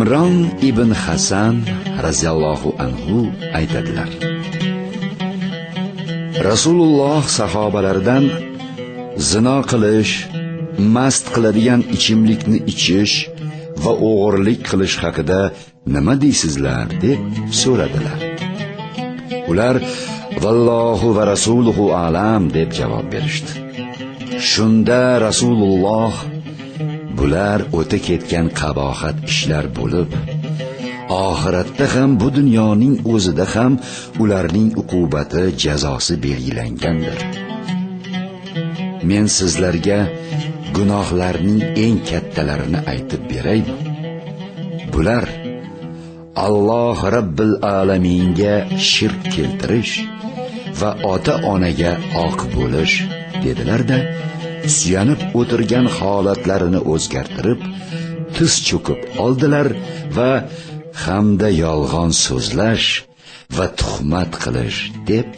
imron ibn hasan roziyallohu anhu aytadilar. Rasululloh sahobalaridan zino qilish mast qiladigan ichimlikni ichish va o'g'irlik qilish haqida nima deysizlar deb so'radilar. Ular vallohu va rasuluhu alam deb javob berishdi. Shunda rasululloh bular o'ta ketgan qabohat ishlar bo'lib oxiratda ham bu dunyoning o'zida ham ularning uqubati jazosi belgilangandir. Men sizlarga gunohlarning eng kattalarini aytib beraymi? Bular alloh robbil alaminga shirk keltirish va ota onaga oq bo'lish dedilarda suyanib o'tirgan holatlarini o'zgartirib tiz cho'kib oldilar va hamda yolg'on so'zlash va tuhmat qilish deb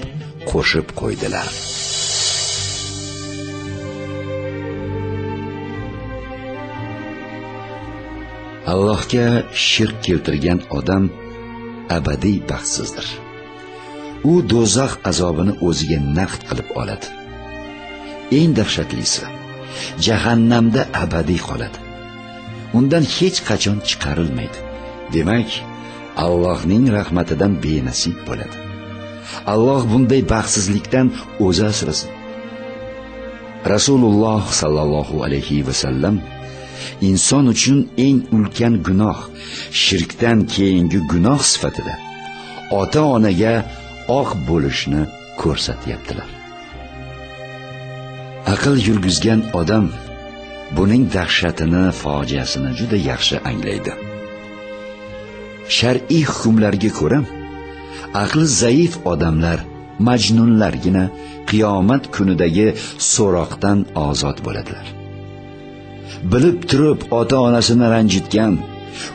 qo'shib qo'ydilar. Allohga shirk keltirgan odam abadiy baxtsizdir. U do'zax azobini o'ziga naqd qilib oladi. Eng dahshatlisi jahannamda abadiy qoladi. Undan hech qachon chiqarilmaydi. Demak allohning rahmatidan benasib bo'ladi. Alloh bunday baxtsizlikdan o'zi asrasin. Rasululloh sollallohu alayhi vasallam inson uchun eng ulkan gunoh shirkdan keyingi gunoh sifatida ota onaga oq bo'lishni ko'rsatyaptilar. Aql yurgizgan odam buning dahshatini fojiasini juda yaxshi anglaydi. Shar'iy hukmlarga ko'ra aqli zaif odamlar majnunlargina qiyomat kunidagi so'roqdan ozod bo'ladilar. Bilib turib ota onasini ranjitgan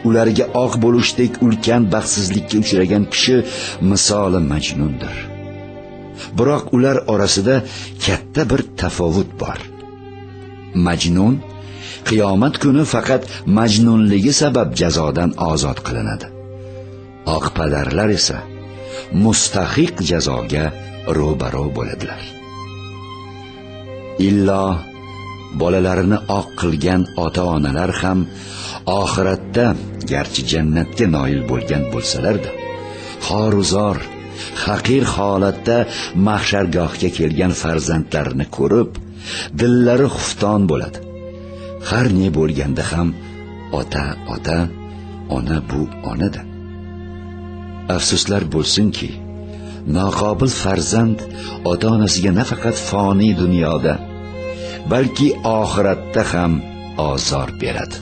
ularga oq bo'lishdek ulkan baxtsizlikka uchragan kishi misoli majnundir. Biroq ular orasida katta bir tafovut bor. Majnun qiyomat kuni faqat majnunligi sabab jazodan ozod qilinadi. Oqpadarlar esa mustahiq jazoga ro'baro bo'ladilar. Illo bolalarini oq qilgan ota onalar ham oxiratda garchi jannatga noil bo'lgan bo'lsalarda xoruzor haqir holatda mahshargohga kelgan farzandlarini ko'rib dillari xufton bo'ladi. Har ne bo'lganda ham ota ota ona bu onada. Afsuslar bo'lsinki noqobil farzand ota onasiga nafaqat foniy dunyoda balki oxiratda ham ozor beradi.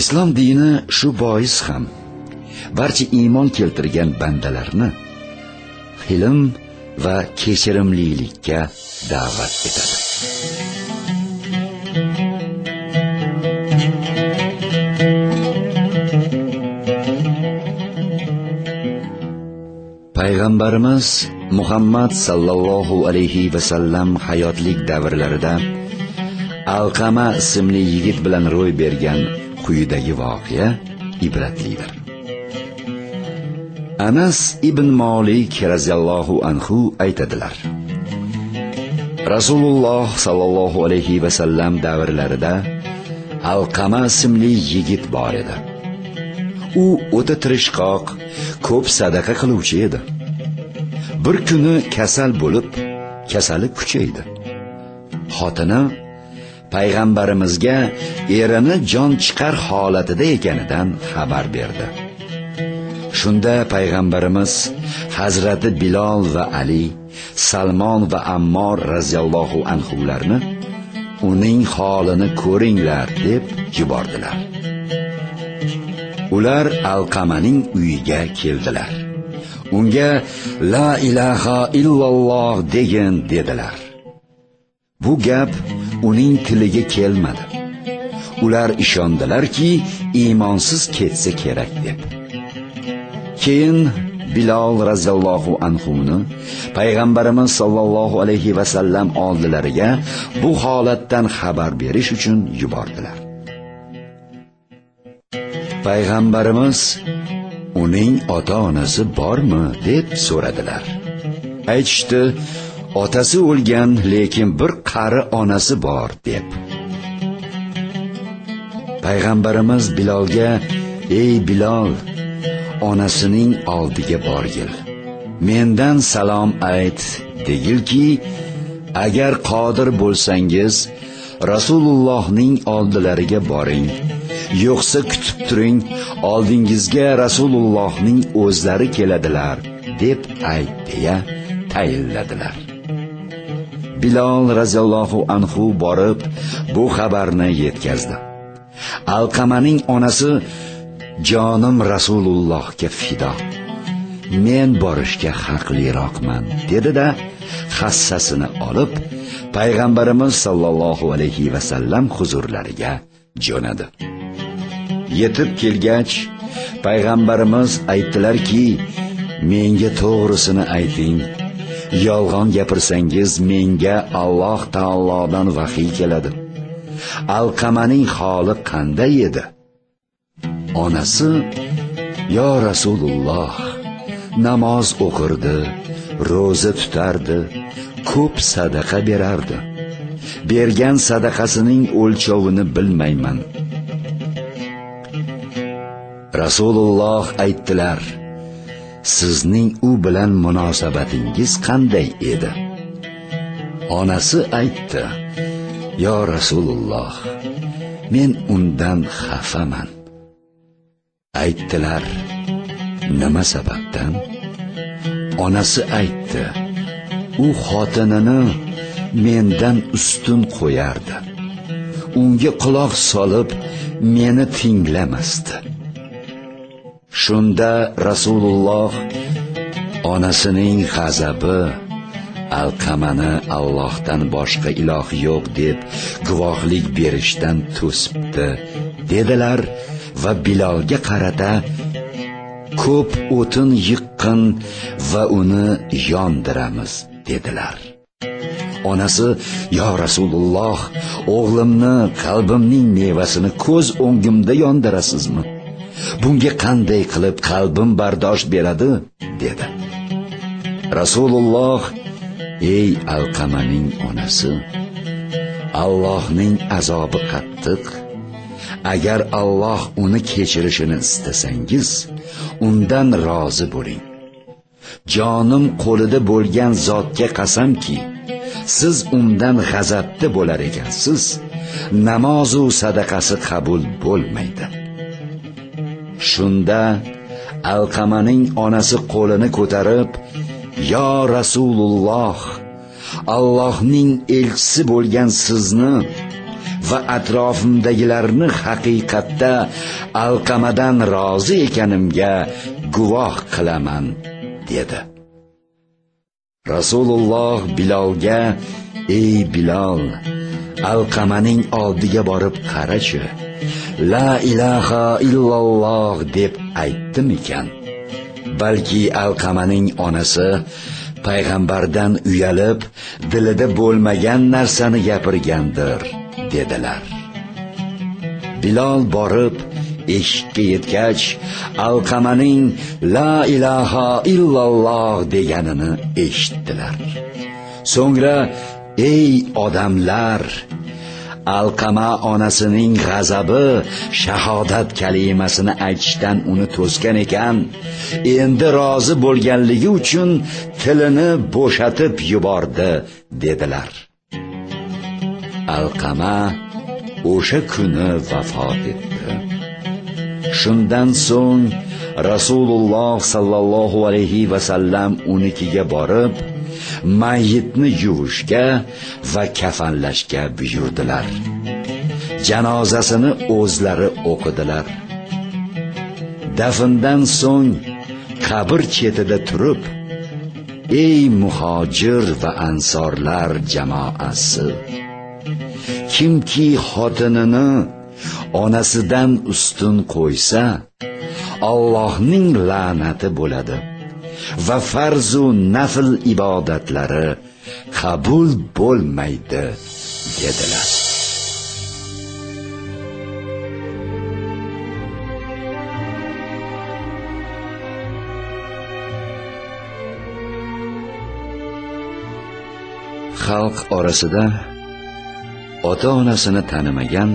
Islom dini shu bois ham barcha iymon keltirgan bandalarni hilm va kechirimlilikka da'vat etadi. Payg'ambarimiz muhammad sallallohu alayhi vasallam hayotlik davrlarida alqama ismli yigit bilan ro'y bergan quyidagi voqea ibratlidir. Anas ibn molik roziyallohu anhu aytadilar. Rasululloh sollallohu alayhi vasallam davrlarida alqama ismli yigit bor edi. U o'ta tirishqoq ko'p sadaqa qiluvchi edi. Bir kuni kasal bo'lib kasali kuchaydi. Xotini payg'ambarimizga erini jon chiqar holatida ekanidan xabar berdi. Shunda payg'ambarimiz hazrati bilol va ali salmon va ammor roziyallohu anhularni uning holini ko'ringlar deb yubordilar. Ular alqamaning uyiga keldilar. Unga la ilaha illalloh degin dedilar. Bu gap uning tiliga kelmadi. Ular ishondilarki iymonsiz ketsa kerak deb. Keyin bilol roziyallohu anhuni payg'ambarimiz sollallohu alayhi va sallam oldilariga bu holatdan xabar berish uchun yubordilar. Payg'ambarimiz uning ota onasi bormi? deb so'radilar. Aytishdi otasi o'lgan lekin bir qari onasi bor deb. Payg'ambarimiz bilolga ey bilol onasining oldiga borgil. Mendan salom ayt degilki agar qodir bo'lsangiz rasulullohning oldilariga boring. Yo'qsa kutib turing oldingizga rasulullohning o'zlari keladilar deb ayt deya tayinladilar. Bilol roziyallohu anhu borib bu xabarni yetkazdi. Alqamaning onasi jonim rasulullohga fido. Men borishga haqliroqman dedida hassasini olib payg'ambarimiz sollallohu alayhi vasallam huzurlariga jo'nadi. Yetib kelgach payg'ambarimiz aytdilarki menga to'g'risini ayting. Yolg'on gapirsangiz menga alloh taolodan vahiy keladi. Alqamaning holi qanday edi? Onasi yo rasululloh namoz o'qirdi ro'za tutardi ko'p sadaqa berardi. Bergan sadaqasining o'lchovini bilmayman. Rasululloh aytdilar sizning u bilan munosabatingiz qanday edi? Onasi aytdi yo rasululloh men undan xafaman. Aytdilar nima sababdan? Onasi aytdi u xotinini mendan ustun qo'yardi. Unga quloq solib meni tinglamasdi. Shunda rasululloh onasining g'azabi alqamani allohdan boshqa iloh yo'q deb guvohlik berishdan to'sibdi dedilar va bilolga qarata ko'p o'tin yiqqin va uni yondiramiz dedilar. Onasi yo rasululloh o'g'limni qalbimning mevasini ko'z o'ngimda yondirasizmi? Bunga qanday qilib qalbim bardosh beradi? dedi. Rasululloh ey alqamaning onasi allohning azobi qattiq. Agar alloh uni kechirishini istasangiz undan rozi bo'ling. Jonim qo'lida bo'lgan zotga qasamki siz undan g'azabda bo'lar ekansiz namozu sadaqasi qabul bo'lmaydi. Shunda alqamaning onasi qo'lini ko'tarib yo rasululloh allohning elchisi bo'lgan sizni va atrofimdagilarni haqiqatda alqamadan rozi ekanimga guvoh qilaman dedi. Rasululloh bilolga ey bilol alqamaning oldiga borib qarachi la ilaha illalloh deb aytdimikan balki alqamaning onasi payg'ambardan uyalib dilida bo'lmagan narsani gapirgandir. Dedilar. Bilol borib eshikka yetgach alqamaning la ilaha illalloh deganini eshitdilar. So'ngra ey odamlar alqama onasining g'azabi shahodat kalimasini aytishdan uni to'sgan ekan. Endi rozi bo'lganligi uchun tilini bo'shatib yubordi dedilar. Alqama o'sha kuni vafot etdi. Shundan so'ng rasululloh sollallohu alayhi vasallam unikiga borib mayitni yuvishga va kafanlashga buyurdilar. Janozasini o'zlari o'qidilar. Dafndan so'ng qabr chetida turib ey muhojir va ansorlar jamoasi kimki xotinini onasidan ustun qo'ysa Allohning la'nati bo'ladi va farzu nafl ibodatlari qabul bo'lmaydi dedilar. Xalq orasida ota onasini tanimagan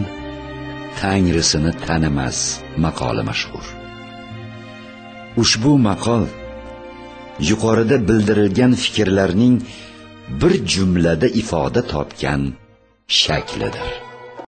tangrisini tanimas maqoli mashhur. Ushbu maqol yuqorida bildirilgan fikrlarning bir jumlada ifoda topgan shaklidir.